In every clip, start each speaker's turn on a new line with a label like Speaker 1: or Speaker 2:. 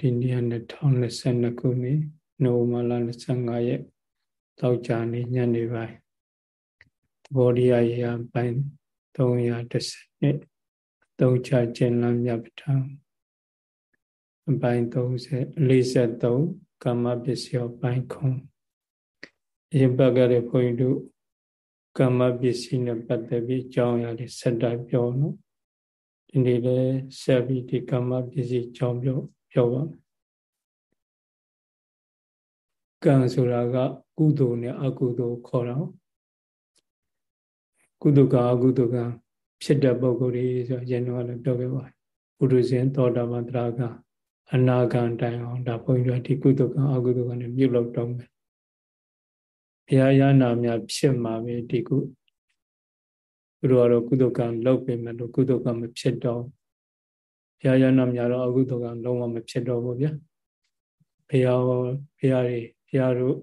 Speaker 1: ဒီနေ့2022ခုနှစ်နိုဝင်ဘာလ25ရက်တောက်ကြနေညနေပိုင်းသဘောတရားရာပိုင်း310နှစ်သုံးချခြင်းလမ်းမြတ်ပဋ္ဌာန်းအပိုင်း30 43ကာမပစ္စယောပိုင်းခုံအရင်ပတ်ကြတဲ့ဘုန်းကြီးတို့ကာမပစ္စည်းနဲ့ပတ်သက်ပြီးအကြောင်းအရာတွေဆက်တိုက်ပြောနော်ဒီနေ့လည်းဆက်ပြီးဒီကာမပစ္စည်းအကြောင်းပြော ပြောပါမယ်ကံဆိုတာကကုသိုလ်နဲ့အကုသိုလ်ခေါ်တာကုသိုလ်ကအကုသိုလ်ကဖြစ်တဲ့ပုံကိုယ်တွေဆိုရင်တော့လည်းပြောခဲ့ပါတယ်ပုရုဇဉ်သောတာပန်တရာကအနာဂံတိုင်အောင်ဒါဘုန်းကြီးတို့ဒီကုသိုလ်ကအကုသိုလ်ကလည်းပြုလုပ်တော့မယ်ဘုရားရနာများဖြစ်မှာပဲဒီကုသူတို့ကတော့ကုသိုလ်ကံလုပ်ပေမဲ့လို့ကုသိုလ်ကမဖြစ်တော့ဘု ရားရနာများတော့အကုသိုလ်ကလုံးဝမဖြစ်တော့ဘူးဗျာဘုရားဘုရားတွေဘုရားတို့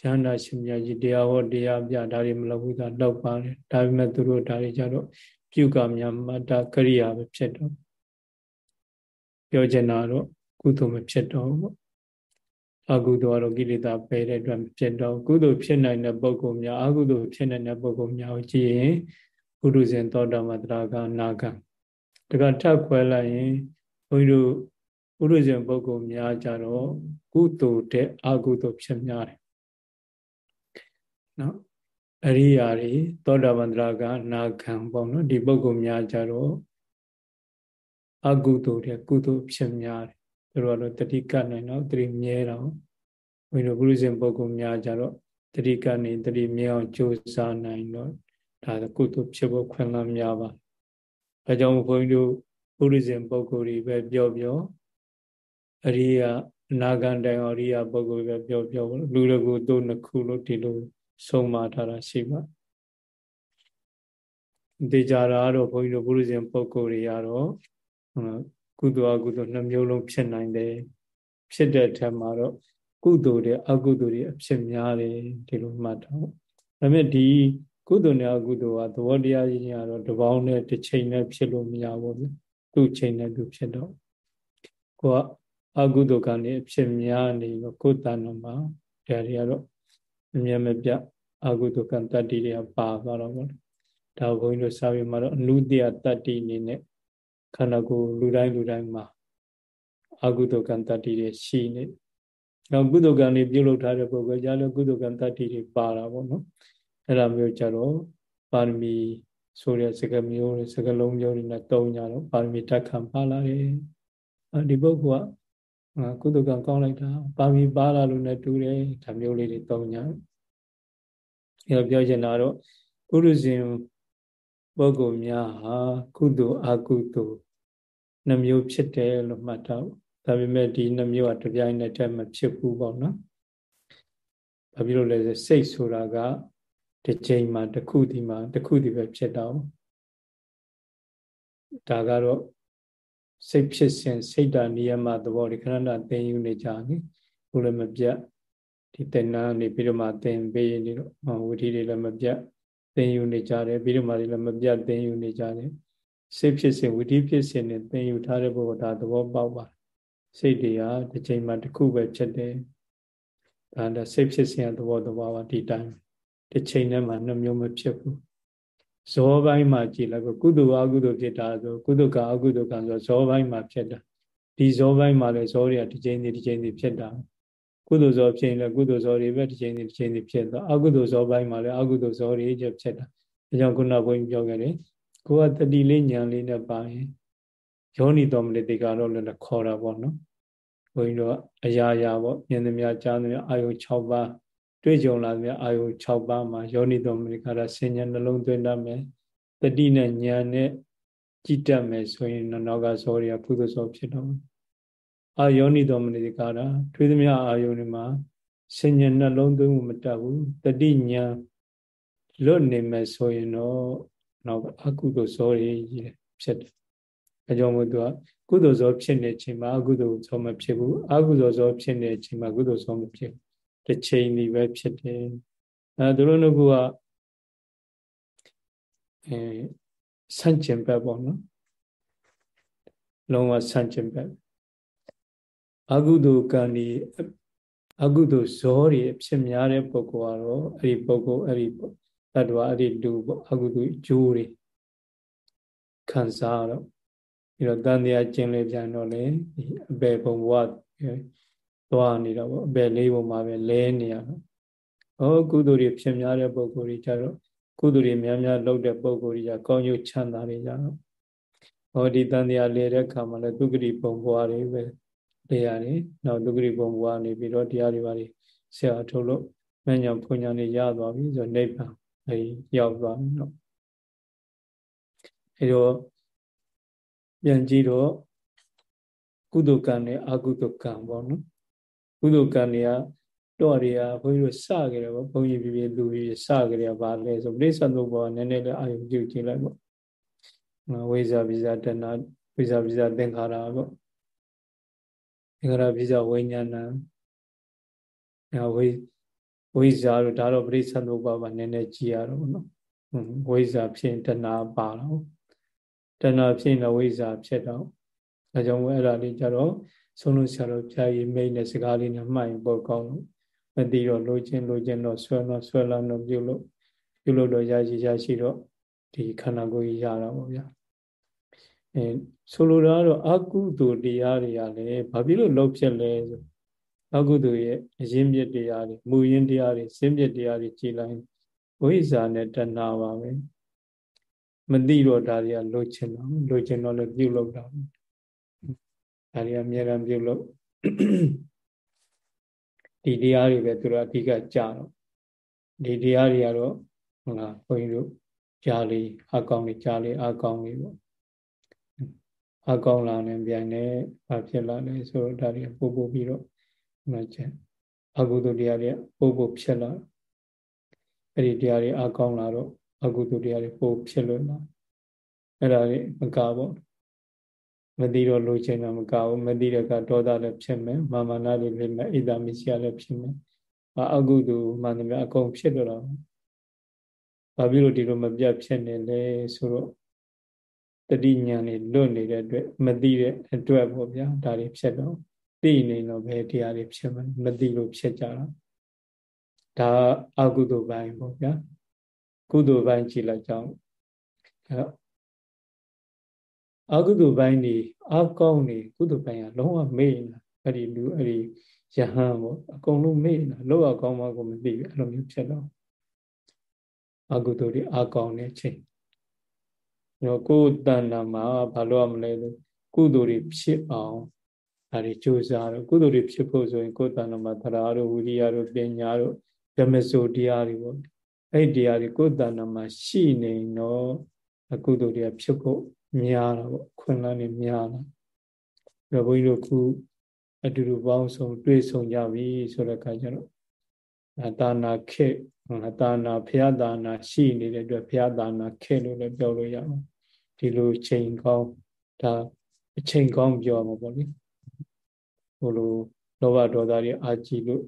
Speaker 1: ရဟန္တာရှင်မြတ်ကြီးတရားဟောတရားပြဒါတွေမလုပ်ဘူးသာလောက်ပါတယ်ဒါပေမဲ့သူတို့ဒါတွေကြတော့ပြုကများမတ္တကရိယာပဲဖြစ်တော့ပြောချင်တာတော့ကုသိုလ်မဖြစ်တော့ဘူးပေါ့အကုသိုလ်ကတော့ကိလေသာပယ်တဲ့အတွက်မဖြစ်တော့ကုသိုလ်ဖြစ်နိုင်တဲ့ပုဂ္ဂိုလ်များအကုသိုလ်ဖြစ်နိုင်တဲ့ပုဂ္ဂိုလ်များကိုကြည့်ရင်ဘုရုဇဉ်သောတာမတရာကနာကံ တကထပ်ခွဲလိုက်ရင်ဘုန်းကြီးတို့ပုရိသေပုဂ္ဂိုလ်များကြတော့ကုသိုလ်တဲ့အကုသိုလ်ဖြစ်များတယ်နော်အရိယာတွေသောတာပန်တရာကနာခံပေါ့နော်ဒီပုဂ္ဂိုလ်များကြတော့အကုသိုလ်တဲ့ကုသိုလ်ဖြစ်များတယ်သူတို့ကတော့တတိကနိုင်တော့တတိမြဲတော့ဘုန်းကြီးတို့ပုရိသေပုဂ္ဂိုလ်များကြတော့တတိကနေတတိမြဲအောင်ကြိုးစားနိုင်တော့ဒါကုသိုလ်ဖြစ်ဖို့ခွင့်လန်းများပါ ဒါကြောင့်ဘုန်းကြီးတို့ပုရိသေပုဂ္ဂိုလ်တွေပဲပြောပြောအရိယာအနာဂံတိုင်အရိယာပုဂ္ဂိုလ်ပဲပြောပြောလူတကူတို့နှစ်ခုလို့ဒီလိုဆုံးမထားတာရှိပါတေကြတာတော့ဘုန်းကြီးတို့ပုရိသေပုဂ္ဂိုလ်တွေကတော့ကုသိုလ်အကုသိုလ်နှစ်မျိုးလုံးဖြစ်နိုင်တယ်ဖြစ်တဲ့ထက်မှာတော့ကုသိုလ်တဲ့အကုသိုလ်တွေအဖြစ်များတယ်ဒီလိုမှတ်ထားဒါပေမဲ့ဒီ ကုသိုလ်နဲ့အကုသိုလ်ကသဘောတရားကြီးညာတော့တပေါင်းနဲ့တစ်ချိန်နဲ့ဖြစ်လို့မရဘူးဗျသူ့ချိန်နဲ့သူဖြစ်တော့ကိုကအကုသိုလ်ကနေအဖြစ်များနေလို့ကိုယ်တဏ္ဍမှာဒါတွေကတော့အမြဲမပြအကုသိုလ်ကတတ္တိတွေကပါသွားတော့ပေါ့ဒါဘုန်းကြီးတို့စာပေမှာတော့အနုတ္တိယတတ္တိအနေနဲ့ခန္ဓာကိုယ်လူတိုင်းလူတိုင်းမှာအကုသိုလ်ကံတတ္တိတွေရှိနေနောက်ကုသိုလ်ကံတွေပြုလုပ်ထားတဲ့ပုဂ္ဂိုလ်ကြလို့ကုသိုလ်ကံတတ္တိတွေပါတာပေါ့နော် အဲ့ဒါမျိုးကြတော့ပါရမီဆိုတဲ့စကားမျိုးတွေစကားလုံးမျိုးတွေနဲ့တုံးကြတော့ပါရမီတက်ခံပါလာတယ်ဒီပုဂ္ဂိုလ်ကကုသကကောင်းလိုက်တာပါမီပါလာလို့နဲ့တူတယ်ဒါမျိုးလေးတွေတုံးကြအဲ့တော့ပြောချင်တာတော့ပုရုဇဉ်ပုဂ္ဂိုလ်များဟာကုသိုလ်အကုသိုလ်နှမျိုးဖြစ်တယ်လို့မှတ်တော့ဒါပေမဲ့ဒီနှမျိုးကတပြိုင်နက်တည်းမဖြစ်ဘူးပေါ့နော်ဘာဖြစ်လို့လဲဆိုစိတ်ဆိုတာက တစ်ချိန်မှာတစ်ခုဒီမှာတစ်ခုဒီပဲဖြစ်တော့ဒါကတော့စိတ်ဖြစ်စဉ်စိတ်ဓာနိယမသဘောဒီခဏတာသင်ယူနေကြတယ်ဘုလည်းမပြတ်ဒီသင်္နာနေပြီးတော့မှသင်ပေးနေတော့ဝိသီတွေလည်းမပြတ်သင်ယူနေကြတယ်ပြီးတော့မှလည်းမပြတ်သင်ယူနေကြတယ်စိတ်ဖြစ်စဉ်ဝိသီဖြစ်စဉ်နဲ့သင်ယူထားတဲ့ဘုရားဒါသဘောပေါက်ပါစိတ်တွေဟာတစ်ချိန်မှာတစ်ခုပဲဖြစ်တယ်ဒါဒါစိတ်ဖြစ်စဉ်သဘောသဘောပါဒီတိုင်း တစ်ချိန်တည်းမှာနှမျိုးမဖြစ်ဘူးဇောပိုင်းမှာကြည်လိုက်ကုသိုလ်အကုသိုလ်ဖြစ်တာဆိုကုသိုလ်ကအကုသိုလ်ကဆိုဇောပိုင်းမှာဖြစ်တာဒီဇောပိုင်းမှာလည်းဇောတွေကတစ်ချိန်စီတစ်ချိန်စီဖြစ်တာကုသိုလ်ဇောဖြစ်ရင်လည်းကုသိုလ်ဇောတွေပဲတစ်ချိန်စီတစ်ချိန်စီဖြစ်သွားအကုသိုလ်ဇောပိုင်းမှာလည်းအကုသိုလ်ဇောတွေချက်ဖြစ်တာဒါကြောင့်ခုနကဘုန်းကြီးပြောခဲ့တယ်ကိုကတတိလေးညာလေးနဲ့ပါရင်ယောနီတော်မလေးတေကတော့လည်းခေါ်တာပေါ့နော်ဘုန်းကြီးတို့အရာရာပေါ့မြင်သမျှကြားသမျှအာယု6ပါး တွေ့ကြုံလာတဲ့အာယု6ပါးမှာယောနိတော်မနိကာရဆင်ញံနှလုံးသွင်းတတ်မယ်တတိနဲ့ဉာဏ်နဲ့ကြည်တတ်မယ်ဆိုရင်နောက်ကဇောတွေကကုသဇောဖြစ်တော့အာယောနိတော်မနိကာရတွေ့သမျှအာယုတွေမှာဆင်ញံနှလုံးသွင်းမှုမတတ်ဘူးတတိဉာဏ်လွတ်နေမယ်ဆိုရင်တော့နောက်အကုသိုလ်ဇောတွေကြီးဖြစ်တယ်အကြောင်းမို့သူကကုသိုလ်ဇောဖြစ်နေချိန်မှာအကုသိုလ်ဇောမဖြစ်ဘူးအကုသိုလ်ဇောဖြစ်နေချိန်မှာကုသိုလ်ဇောမဖြစ်ဘူး တစ်ချိန်ဒီပဲဖြစ်တယ်အဲသူတို့တို့ကအဲဆန့်ကျင်ဘက်ပေါ့နော်လုံးဝဆန့်ကျင်ဘက်အကုသိုလ်ကံဒီအကုသိုလ်ဇောတွေဖြစ်များတဲ့ပုဂ္ဂိုလ်ကတော့အဲ့ဒီပုဂ္ဂိုလ်အဲ့ဒီတ attva အဲ့ဒီလူပေါ့အကုသိုလ်ဂျိုးတွေခံစားတော့ပြီးတော့တန်တရားကျင့်လေပြန်တော့လေအပေဘုံဘဝ သွားနေတော့ပေါ့အပေလေးဘုံမှာပဲလဲနေရတော့ဟောကုသိုလ်တွေဖြစ်များတဲ့ပုဂ္ဂိုလ်တွေကြတော့ကုသိုလ်တွေများများလုပ်တဲ့ပုဂ္ဂိုလ်တွေကကောင်းကျိုးချမ်းသာတွေကြတော့ဟောဒီတန်တရားလဲတဲ့ခါမှာလည်းသုခတိဘုံဘဝတွေပဲလဲရတယ်နောက်သုခတိဘုံဘဝနေပြီးတော့တရားတွေပါတွေဆရာထုတ်လို့မဉ္ဇဉ်ဘုံညာနေရသွားပြီဆိုနိဗ္ဗာန်အဲရောက်သွားပြီနော်အဲတော့ပြန်ကြည့်တော့ကုသိုလ်ကံနဲ့အကုသိုလ်ကံပေါ့နော် ကုသိုလ်ကံတွေကတော့တွေကဘုန်းကြီးတို့စကြတယ်ပေါ့ဘုန်းကြီးပြပြလူကြီးစကြတယ်ဗာလဲဆိုပြိဿသုဘောနည်းနည်းလေးအာယုပြုကြည့်လိုက်ပေါ့ဝိဇာပိဇာတဏဝိဇာပိဇာသင်္ခါရပေါ့သင်္ခါရပိဇာဝိညာဏအဲဝိဝိဇာတို့ဒါတော့ပြိဿသုဘောပါနည်းနည်းကြည့်ရတော့နော်ဝိဇာဖြင့်တဏပါတော့တဏဖြစ်နေဝိဇာဖြစ်တော့ဒါကြောင့်အဲ့ဒါလေးကြတော့ ဆုံးလို့ဆရာတော်ပြာကြီးမိတ်နဲ့စကားလေးနဲ့မှိုင်ပေါ်ကောင်းလို့မသိတော့လိုချင်လိုချင်တော့ဆွဲတော့ဆွဲလာတော့ပြုလို့ပြုလို့တော့ရရှိရရှိတော့ဒီခန္ဓာကိုယ်ကြီးရတာပေါ့ဗျာအဲဆိုလိုတာကတော့အကုသိုလ်တရားတွေကလည်းဘာဖြစ်လို့လောက်ဖြစ်လဲဆိုအကုသိုလ်ရဲ့အရင်းမြစ်တရားတွေမူရင်းတရားတွေစင်းမြစ်တရားတွေကြည်လိုက်ဝိဇ္ဇာနဲ့တဏှာပါပဲမသိတော့ဒါတွေကလိုချင်တော့လိုချင်တော့လည်းပြုလုပ်တာ ဒါတွေအများအားပြုလုပ်ဒီတရားတွေပဲသူတို့အဓိကကြာတော့ဒီတရားတွေကတော့ဟုတ်လားဘုန်းကြီးတို့ကြားလေးအကောင်လေးကြားလေးအကောင်လေးပေါ့အကောင်လာနေပြန်နေဘာဖြစ်လာလဲဆိုတော့ဒါတွေပို့ပို့ပြီးတော့မှချက်အကုသိုလ်တရားတွေပို့ပို့ဖြစ်လာအဲ့ဒီတရားတွေအကောင်လာတော့အကုသိုလ်တရားတွေပို့ဖြစ်လို့လာအဲ့ဒါတွေမကပေါ့ မသိတော့လိုချင်တာမကဘူးမသိတဲ့ကဒေါသလည်းဖြစ်မယ်မာမနာလည်းဖြစ်မယ်ဣဒ္ဓမစီယလည်းဖြစ်မယ်အကုသိုလ်မှန်တယ်အကုန်ဖြစ်တော့တာဘာဖြစ်လို့ဒီလိုမပြတ်ဖြစ်နေလဲဆိုတော့တတိညာနေလွတ်နေတဲ့အတွက်မသိတဲ့အတွက်ပေါ့ဗျာဒါတွေဖြစ်တော့သိနေတော့ဘယ်တရားတွေဖြစ်မလဲမသိလို့ဖြစ်ကြတာဒါအကုသိုလ်ပိုင်းပေါ့ဗျာကုသိုလ်ပိုင်းကြည့်လိုက်ကြအောင်အဲတော့ အကုသိုလ်ပိုင်းနေအကောင်းနေကုသိုလ်ပိုင်းကလုံးဝမေ့နေတာအဲ့ဒီလူအဲ့ဒီယဟန်ပေါ့အကုန်လုံးမေ့နေတာလောက်အကောင်းမှကိုမသိဘူးအဲ့လိုမျိုးဖြစ်တော့အကုသိုလ်တွေအကောင်းနေချိန်တော့ကိုယ်တဏ္ဍာမှာဘာလို့ရမလဲလို့ကုသိုလ်တွေဖြစ်အောင်ဒါတွေကြိုးစားတော့ကုသိုလ်တွေဖြစ်ဖို့ဆိုရင်ကိုယ်တဏ္ဍာမှာသရာတို့ဝိရိယတို့ပညာတို့ဓမ္မစိုးတရားတွေပေါ့အဲ့ဒီတရားတွေကိုယ်တဏ္ဍာမှာရှိနေတော့အကုသိုလ်တွေဖြစ်ဖို့ များတာပေါ့ခွင့်လန်းနေများတာပြီးတော့ဘုန်းကြီးတို့ခုအတူတူပေါင်းဆုံးတွေ့ဆုံကြပြီဆိုတဲ့အခါကျတော့ဒါနာခေဒါနာဖျားဒါနာရှိနေတဲ့အတွက်ဖျားဒါနာခေလို့လည်းပြောလို့ရအောင်ဒီလိုချိန်ကောင်းဒါအချိန်ကောင်းပြောမှာပေါ့လေဟိုလိုလောဘဒေါသတွေအာကြည့်လို့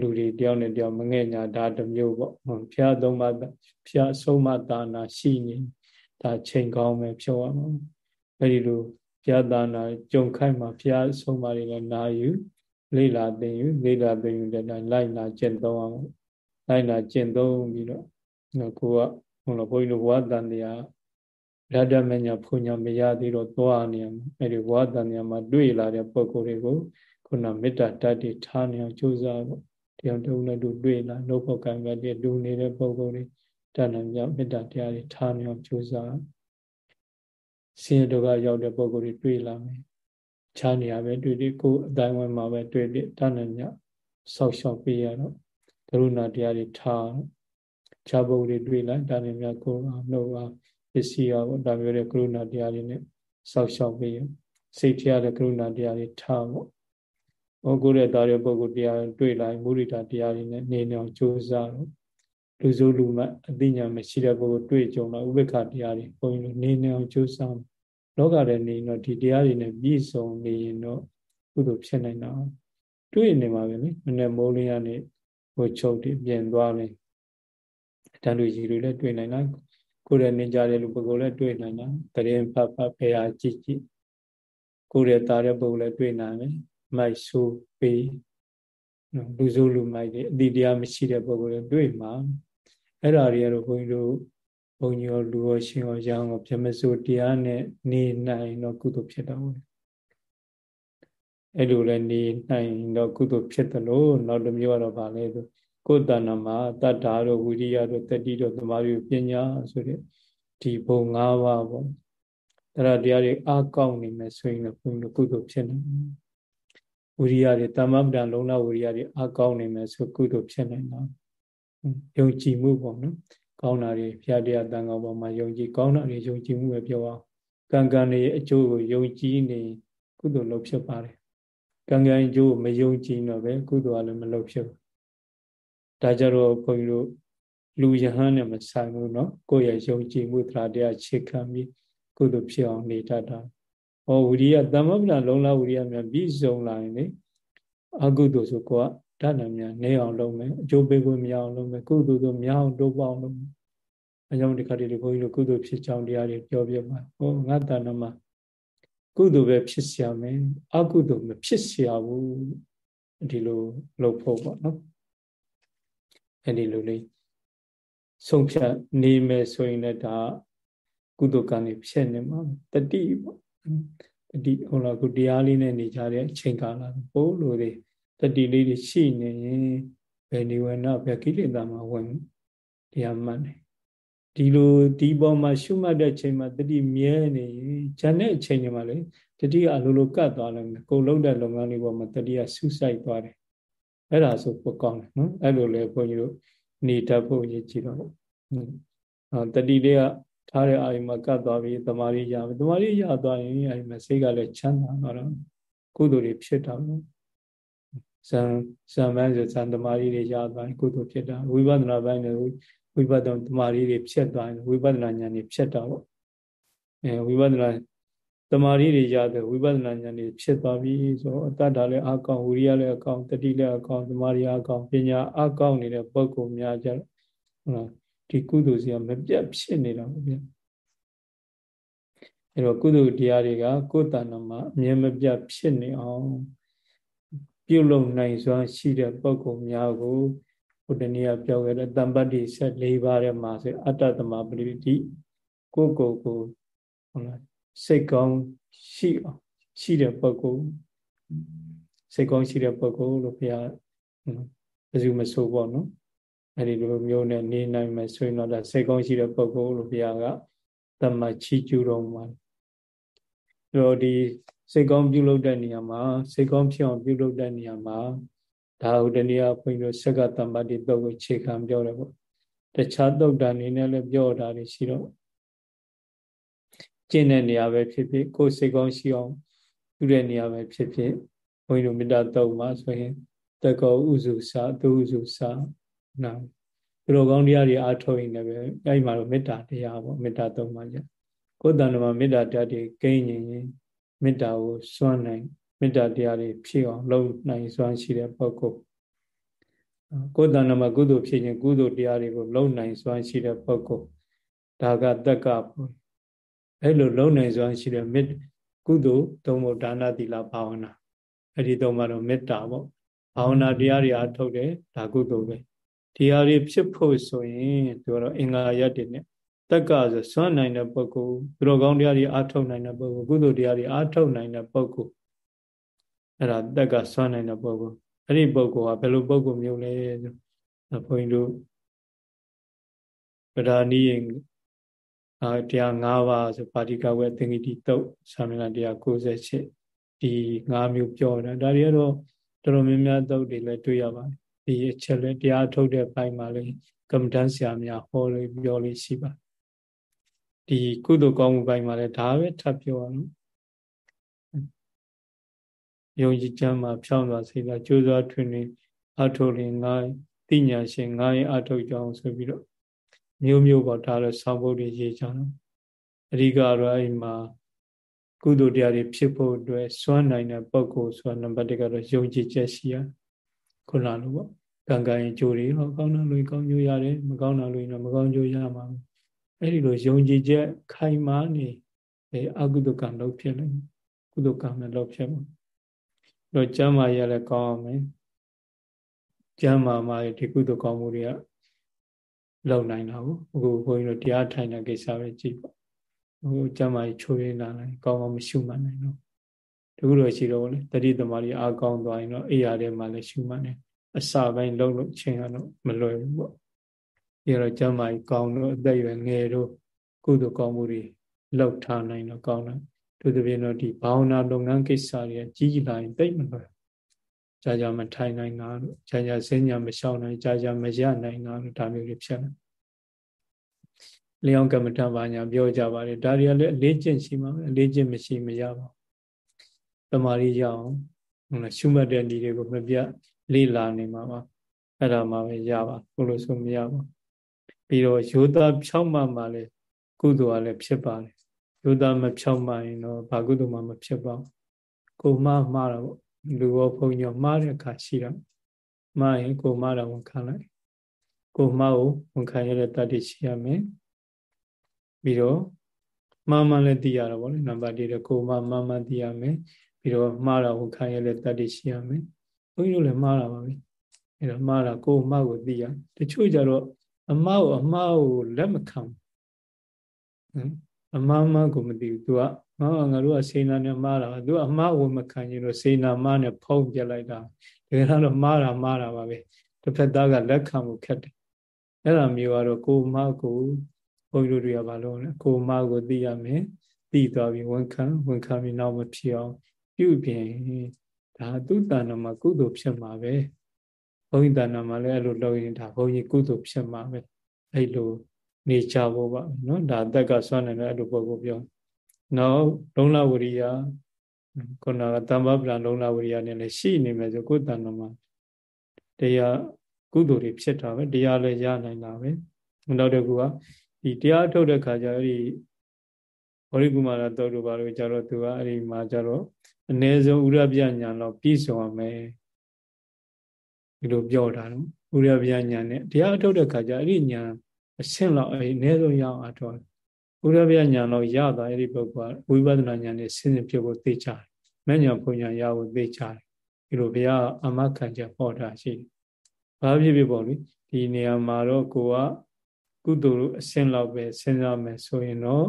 Speaker 1: လူတွေတယောက်နဲ့တယောက်မငဲ့ညာဒါတစ်မျိုးပေါ့ဖျားသုံးပါဖျားဆုံးမဒါနာရှိနေ ဒါချိန်ကောင်းပဲပြောရမှာအဲဒီလိုဘုရားသာနာကြုံခိုက်မှာဘုရားဆုံးမတွေလည်းနာယူလေ့လာသင်ယူလေ့လာသင်ယူတဲ့တိုင်းလိုက်နာကျင့်သုံးအောင်လိုက်နာကျင့်သုံးပြီးတော့ကိုကဟိုလိုဘုန်းကြီးတို့ဘဝတန်တရားရတ္တမညာဖုန်ညာမရသေးတော့သွားနေအောင်အဲဒီဘဝတန်တရားမှာတွေ့လာတဲ့ပုံကိုယ်တွေကိုခုနမေတ္တာတတ်တည်ထားနေအောင်ကြိုးစားဖို့တရားတုံးနဲ့တူတွေ့လာနှုတ်ဖို့ကံကတည်းတူနေတဲ့ပုံကိုယ်တွေ တဏ္ဍမြမေတ္တာတရားတွေထားနေအောင်ကြိုးစားဆင်းရဲဒုက္ခရောက်တဲ့ပုံကိုယ်တွေတွေ့လာမယ်ခြားနေရပဲတွေ့တွေ့ကိုယ်အတိုင်းဝဲမှာပဲတွေ့တွေ့တဏ္ဍမြဆောက်ရှောက်ပေးရတော့ကရုဏာတရားတွေထားခြားပုံတွေတွေ့လိုက်တဏ္ဍမြကိုယ်အောင်နှုတ်အောင်ပစ္စည်းအောင်ဒါမျိုးတဲ့ကရုဏာတရားတွေနဲ့ဆောက်ရှောက်ပေးရစိတ်တရားတဲ့ကရုဏာတရားတွေထားပေါ့ဟောကိုယ်ရဲ့သားရဲ့ပုဂ္ဂိုလ်တရားတွေ့လိုက်မုရိဒတရားတွေနဲ့နေနေအောင်ကြိုးစားတော့ လူစုလူမအသိဉာဏ်မရှိတဲ့ပုဂ္ဂိုလ်တွေ့ကြုံတော့ဥပ္ပခတရားတွေဘုန်းကြီးတို့နေနေအောင်ကြိုးစားလောကထဲနေတော့ဒီတရားတွေနဲ့ပြည့်စုံနေရင်တော့ကုသိုလ်ဖြစ်နိုင်တာတွေ့နေမှာပဲလေမနေ့မိုးလင်းရနေဟိုချုပ်တည်ပြင်သွားတယ်တန်လူကြီးတွေလည်းတွေ့နိုင်တာကိုယ်ရဲ့နေကြတဲ့လူပုဂ္ဂိုလ်လည်းတွေ့နိုင်တာတရင်ဖတ်ဖတ်ဖေဟာကြည့်ကြည့်ကိုယ်ရဲ့တာတဲ့ပုဂ္ဂိုလ်လည်းတွေ့နိုင်တယ်မိုက်ဆိုးပေး လူဆိုးလူမိုက်တွေအတိတရားမရှိတဲ့ပုံကိုယ်တွေတွေ့မှာအဲ့ဒါတွေကတော့ဘုန်းကြီးတို့ဘုန်းကြီးရောလူရောရှင်ရောရောင်းရောပြမစိုးတရားနဲ့နေနိုင်တော့ကုသိုလ်ဖြစ်တော့အဲ့လိုလည်းနေနိုင်တော့ကုသိုလ်ဖြစ်တယ်လို့နောက်တစ်မျိုးကတော့ဗာလဲဆိုကိုယ်တဏ္ဍမှာတတ္တာတို့ဝိရိယတို့တတိတို့သမာဓိပညာဆိုတဲ့ဒီဘုံ၅ပါးပေါ့အဲ့ဒါတရားတွေအကောင်းနေမယ်ဆိုရင်လည်းဘုန်းကြီးကုသိုလ်ဖြစ်နေ ဝိရိယတွေတမ္မပဒံလုံးလဝိရိယတွေအကောင်းနေမယ်ဆိုကုသိုလ်ဖြစ်နေတော့ယုံကြည်မှုပေါ့နော်ကောင်းတာတွေဘုရားတရားတန်ခါပေါ်မှာယုံကြည်ကောင်းတာတွေယုံကြည်မှုပဲပြောအောင်ကံကံတွေအကျိုးကိုယုံကြည်နေကုသိုလ်လုပ်ဖြစ်ပါတယ်ကံကံအကျိုးကိုမယုံကြည်တော့ပဲကုသိုလ်ကလည်းမလုပ်ဖြစ်ဘူးဒါကြတော့ဘုန်းကြီးတို့လူယဟန်နဲ့မဆိုင်ဘူးเนาะကိုယ့်ရဲ့ယုံကြည်မှုတရားတရားခြေခံပြီးကုသိုလ်ဖြစ်အောင်နေတတ်တာ ဟောဝိရိယသမ္မပဒလုံးလားဝိရိယများပြီးဆုံးလာရင်လေအကုသိုလ်ဆိုကိုကဓာတ်နာများနေအောင်လုပ်မယ်အကျိုးပေးဖို့မရအောင်လုပ်မယ်ကုသိုလ်ဆိုမရအောင်တိုးပေါအောင်လုပ်မယ်အဲကြောင့်ဒီခါတည်းဘုန်းကြီးတို့ကုသိုလ်ဖြစ်ကြောင်းတရားတွေပြောပြပါဟောငါတဏ္ဍမှာကုသိုလ်ပဲဖြစ်เสียမယ်အကုသိုလ်မဖြစ်เสียဘူးဒီလိုလုပ်ဖို့ပေါ့နော်အဲ့ဒီလိုလေးဆုံးဖြတ်နေမယ်ဆိုရင်လည်းဒါကုသိုလ်ကံတွေဖြစ်နေမှာတတိပေါ့ တတိဟုတ်လားခုတရားလေးနဲ့နေကြတဲ့အချိန်ကာလပို့လို့တွေတတိလေးတွေရှိနေရင်ဘယ်နိဝရဏဘယ်ကိလေသာမှာဝင်တရားမှတ်နေဒီလိုဒီပေါ်မှာရှုမှတ်တဲ့ချိန်မှာတတိမြဲနေရင်ဂျန်တဲ့အချိန်တွေမှာလေတတိကအလိုလိုကတ်သွားလို့ကိုလုံးတဲ့လုပ်ငန်းလေးပေါ်မှာတတိကဆူဆိုင်သွားတယ်အဲ့ဒါဆိုပိုကောင်းတယ်နော်အဲ့လိုလေဘုန်းကြီးတို့နေတတ်ဖို့ရည်ကြည့်တော့ဟုတ်တတိလေးက ထားတဲ့အာယုမှာကတ်သွားပြီးတမာရီရမယ်တမာရီရသွားရင်အာယုမှာစိတ်ကလည်းချမ်းသာတော့ကုသိုလ်တွေဖြစ်တာလို့ဇံဇံပိုင်းဆိုဇံတမာရီတွေရသွားရင်ကုသိုလ်ဖြစ်တာဝိပဿနာပိုင်းလည်းဝိပဿနာတမာရီတွေဖြစ်သွားရင်ဝိပဿနာဉာဏ်တွေဖြစ်တာပေါ့အဲဝိပဿနာတမာရီတွေရတယ်ဝိပဿနာဉာဏ်တွေဖြစ်သွားပြီဆိုအတ္တဒါလည်းအကောင်ဝိရိယလည်းအကောင်တတိလည်းအကောင်တမာရီအကောင်ပညာအကောင်နေတဲ့ပုဂ္ဂိုလ်များကြဟုတ်လား ဒီကုသိုလ်စီကမပြတ်ဖြစ်နေတာပေါ့ဗျအဲတော့ကုသိုလ်တရားတွေကကိုယ်တဏ္ဍမှာအမြဲမပြတ်ဖြစ်နေအောင်ပြုလုပ်နိုင်စွာရှိတဲ့ပုဂ္ဂိုလ်များကိုဘုဒ္ဓနည်းပြောခဲ့တဲ့တမ္ပတ္တိဆက်၄ပါးထဲမှာဆိုအတ္တသမပရိတိကိုယ်ကိုယ်ကိုဟုတ်လားစိတ်ကောင်းရှိအောင်ရှိတဲ့ပုဂ္ဂိုလ်စိတ်ကောင်းရှိတဲ့ပုဂ္ဂိုလ်လို့ဘုရားဘယ်သူမဆိုပေါ့နော် အဲ့ဒီလိုမျိုးနဲ့နေနိုင်မယ်ဆိုရင်တော့ဒါစိတ်ကောင်းရှိတဲ့ပုဂ္ဂိုလ်လို့ဘုရားကတမချီကျူတော်မှာအဲ့တော့ဒီစိတ်ကောင်းပြုလုပ်တဲ့နေရာမှာစိတ်ကောင်းဖြစ်အောင်ပြုလုပ်တဲ့နေရာမှာဒါဟုတနည်းအားဘုန်းကြီးတို့ဆက်ကတမ္ပတိတုတ်ကိုခြေခံပြောတယ်ပေါ့တခြားတုတ်တာနေနဲ့လည်းပြောတာတွေရှိတော့ကျင့်တဲ့နေရာပဲဖြစ်ဖြစ်ကိုယ်စိတ်ကောင်းရှိအောင်ပြုတဲ့နေရာပဲဖြစ်ဖြစ်ဘုန်းကြီးတို့မေတ္တာတုတ်မှာဆိုရင်တကောဥစုစာသူဥစုစာ နာသူတော်ကောင်းတရားတွေအားထုတ်ရင်လည်းပဲအဲ့မှာတော့မေတ္တာတရားပေါ့မေတ္တာသုံးပါးကြကိုယ်တဏ္ဍမှာမေတ္တာတရားတွေကိန်းရင်မေတ္တာကိုစွန့်နိုင်မေတ္တာတရားတွေဖြစ်အောင်လုပ်နိုင်စွမ်းရှိတဲ့ပုဂ္ဂိုလ်ကိုယ်တဏ္ဍမှာကုသိုလ်ဖြစ်ရင်ကုသိုလ်တရားတွေကိုလုပ်နိုင်စွမ်းရှိတဲ့ပုဂ္ဂိုလ်ဒါကတက္ကပေါ့အဲ့လိုလုံနိုင်စွမ်းရှိတဲ့မေတ္ကုသိုလ်သုံးဖို့ဒါနသီလဘာဝနာအဲ့ဒီသုံးပါတော့မေတ္တာပေါ့ဘာဝနာတရားတွေအားထုတ်တယ်ဒါကုသိုလ်ပဲ ဒီဟာတွေဖြစ်ဖို့ဆိုရင်သူကတော့အင်္ဂါရက်တွေနဲ့တက္ကဆိုစွန့်နိုင်တဲ့ပုဂ္ဂိုလ်သူတော်ကောင်းတရားတွေအားထုတ်နိုင်တဲ့ပုဂ္ဂိုလ်ကုသိုလ်တရားတွေအားထုတ်နိုင်တဲ့ပုဂ္ဂိုလ်အဲ့ဒါတက်ကစွန့်နိုင်တဲ့ပုဂ္ဂိုလ်အဲ့ဒီပုဂ္ဂိုလ်ကဘယ်လိုပုဂ္ဂိုလ်မျိုးလဲဆိုဘုန်းကြီးတို့ဗဒာနီးရင်အာတရား၅ပါးဆိုပါဠိကဝေသင်္ကိတိတုတ်သာမဏေတရား98ဒီ၅မျိုးပြောတာဒါတွေကတော့တော်တော်များများတုတ်တွေလည်းတွေ့ရပါတယ် ဒီအချက်လဲတရားထုတ်တဲ့ဘိုင်းမှာလေကမ္မဋ္ဌာန်းဆရာများဟောလို့ပြောလို့ရှိပါဒီကုသိုလ်ကောင်းမှုဘိုင်းမှာလည်းဒါပဲထပ်ပြောအောင်ယုံကြည်ချမ်းမှာဖြောင်းသွားစေတာကြိုးစားထွင်နေအထုတ်ရင်ငါတိညာရှင်ငါရင်အထုတ်ကြောင်းဆိုပြီးတော့မျိုးမျိုးပေါ့ဒါတော့ဆောင်းဖို့တွေရေးကြတော့အဓိကတော့အဲ့မှာကုသိုလ်တရားတွေဖြစ်ဖို့အတွက်စွမ်းနိုင်တဲ့ပုဂ္ဂိုလ်ဆိုတာနံပါတ်1ကတော့ယုံကြည်ချက်ရှိရ ခုနလိုပေါ့ကံကံရင်ကြိုးတွေဟောကောင်းတာလို့ကောင်းကြိုးရတယ်မကောင်းတာလို့တော့မကောင်းကြိုးရမှာအဲ့ဒီလိုယုံကြည်ချက်ခိုင်မာနေအကုသကံလုပ်ဖြစ်လိမ့်ကုသကံနဲ့လုပ်ဖြစ်မှာတော့ကျမ်းမာရလည်းကောင်းအောင်မယ်ကျမ်းမာမှဒီကုသိုလ်ကောင်းမှုတွေကလုံနိုင်တာကိုအခုဘုန်းကြီးတို့တရားထိုင်တဲ့ကိစ္စပဲကြည့်ပေါ့ဟိုကျမ်းမာချိုးရင်းလာနိုင်ကောင်းကောင်းမရှုမှတ်နိုင်တော့တခုတော့ရှိတော့လေတတိသမารီအားကောင်းသွားရင်တော့အိယာထဲမှာလည်းရှုမှတ်နေ အစပိုင်းလုံးလို့ချင်းကတော့မလွယ်ဘူးပေါ့ဒီတော့ကျမ်းမာကောင်းတော့အသက်ရွယ်ငယ်တို့ကုသိုလ်ကောင်းမှုတွေလောက်ထားနိုင်တော့ကောင်းတယ်သူတပြင်းတော့ဒီဘာဝနာလုပ်ငန်းကိစ္စတွေကြီးကြီးလာရင်တိတ်မလွယ်ကြာကြာမထိုင်နိုင်တာတို့ကြာကြာစဉ္ညာမရှောင်နိုင်ကြာကြာမရနိုင်တာတို့ဒါမျိုးတွေဖြစ်လာလျောင်းကမ္မထဘာညာပြောကြပါတယ်ဒါတွေကလည်းအလေးကျင့်ရှိမှာပဲအလေးကျင့်မရှိမရပါဘူးတမာရီရအောင်ဟုတ်လားရှုမှတ်တဲ့ဤတွေကိုမပြတ် လေးလာနေမှာပါအဲ့ဒါမှပဲရပါဘလို့ဆိုမရပါပြီးတော့ယောသားဖြောက်မှမှလည်းကုသိုလ်ကလည်းဖြစ်ပါတယ်ယောသားမဖြောက်မှရင်တော့ဘာကုသိုလ်မှမဖြစ်ပါဘူးကိုမှားမှားတော့လူဘောဘုံညောမှားတဲ့အခါရှိတော့မှားရင်ကိုမှားတာဝန်ခံလိုက်ကိုမှားကိုဝန်ခံရတဲ့တတ္တိရှိရမယ်ပြီးတော့မှားမှလည်းသိရတော့ဗောလေနံပါတ်1ကိုမှားမှားမှသိရမယ်ပြီးတော့မှားတာဝန်ခံရတဲ့တတ္တိရှိရမယ် ဘုန်းကြီးတို့လည်းမှားတာပါပဲအဲတော့မှားတာကိုမှားကိုသိရတချို့ကြတော့အမှားကိုအမှားကိုလက်မခံဘူးအမှားမှကိုမသိဘူး तू ကဟောငါတို့ကစေနာနဲ့မှားတာ तू အမှားကိုမခံရင်တော့စေနာမှားနဲ့ဖုံးပြလိုက်တာတကယ်တော့မှားတာမှားတာပါပဲတစ်ဖက်သားကလက်ခံမှုခက်တယ်အဲ့လိုမျိုးကတော့ကိုမှားကိုဘုန်းကြီးတို့တွေကဘာလို့လဲကိုမှားကိုသိရမယ်သိသွားပြီးဝန်ခံဝန်ခံပြီးနောက်မဖြစ်အောင်ပြုပြင် ဒါသူတဏ္ဍမှာကုသိုလ်ဖြစ်မှာပဲဘုန်းကြီးတဏ္ဍမှာလည်းအဲ့လိုလုပ်ရင်ဒါဘုန်းကြီးကုသိုလ်ဖြစ်မှာပဲအဲ့လိုနေကြဖို့ပါနော်ဒါအသက်ကဆွမ်းနေတယ်အဲ့လိုပုံကိုပြောနောက်လုံလဝရိယခုနကတမ္ပပလံလုံလဝရိယနဲ့လည်းရှိနေမယ်ဆိုကိုယ်တဏ္ဍမှာတရားကုသိုလ်တွေဖြစ်တာပဲတရားလည်းရနိုင်တာပဲနောက်တစ်ခုကဒီတရားထုတ်တဲ့ခါကျအဲ့ဒီဘော ရိကုမာရတောတို့ဘာလို့ကြတော့သူကအဲ့ဒီမှာကြတော့အ ਨੇ ဆုံးဥရပြညာတော့ပြည့်စုံရမယ်ဒီလိုပြောတာနော်ဥရပြညာနဲ့တရားထုတ်တဲ့ခါကျအဲ့ဒီညာအဆင့်လောက်အဲ့ဒီအ ਨੇ ဆုံးရအောင်အထောက်ဥရပြညာတော့ရတာအဲ့ဒီပုဂ္ဂိုလ်ကဝိပဿနာညာနဲ့ဆင်းရဲဖြစ်ဖို့သိကြတယ်မညာဘုံညာရဖို့သိကြတယ်ဒီလိုဘုရားအမခံချက်ဟောတာရှိတယ်ဘာဖြစ်ဖြစ်ပေါ့လေဒီနေရာမှာတော့ကိုကကုသိုလ်အဆင့်လောက်ပဲစဉ်းစားမယ်ဆိုရင်တော့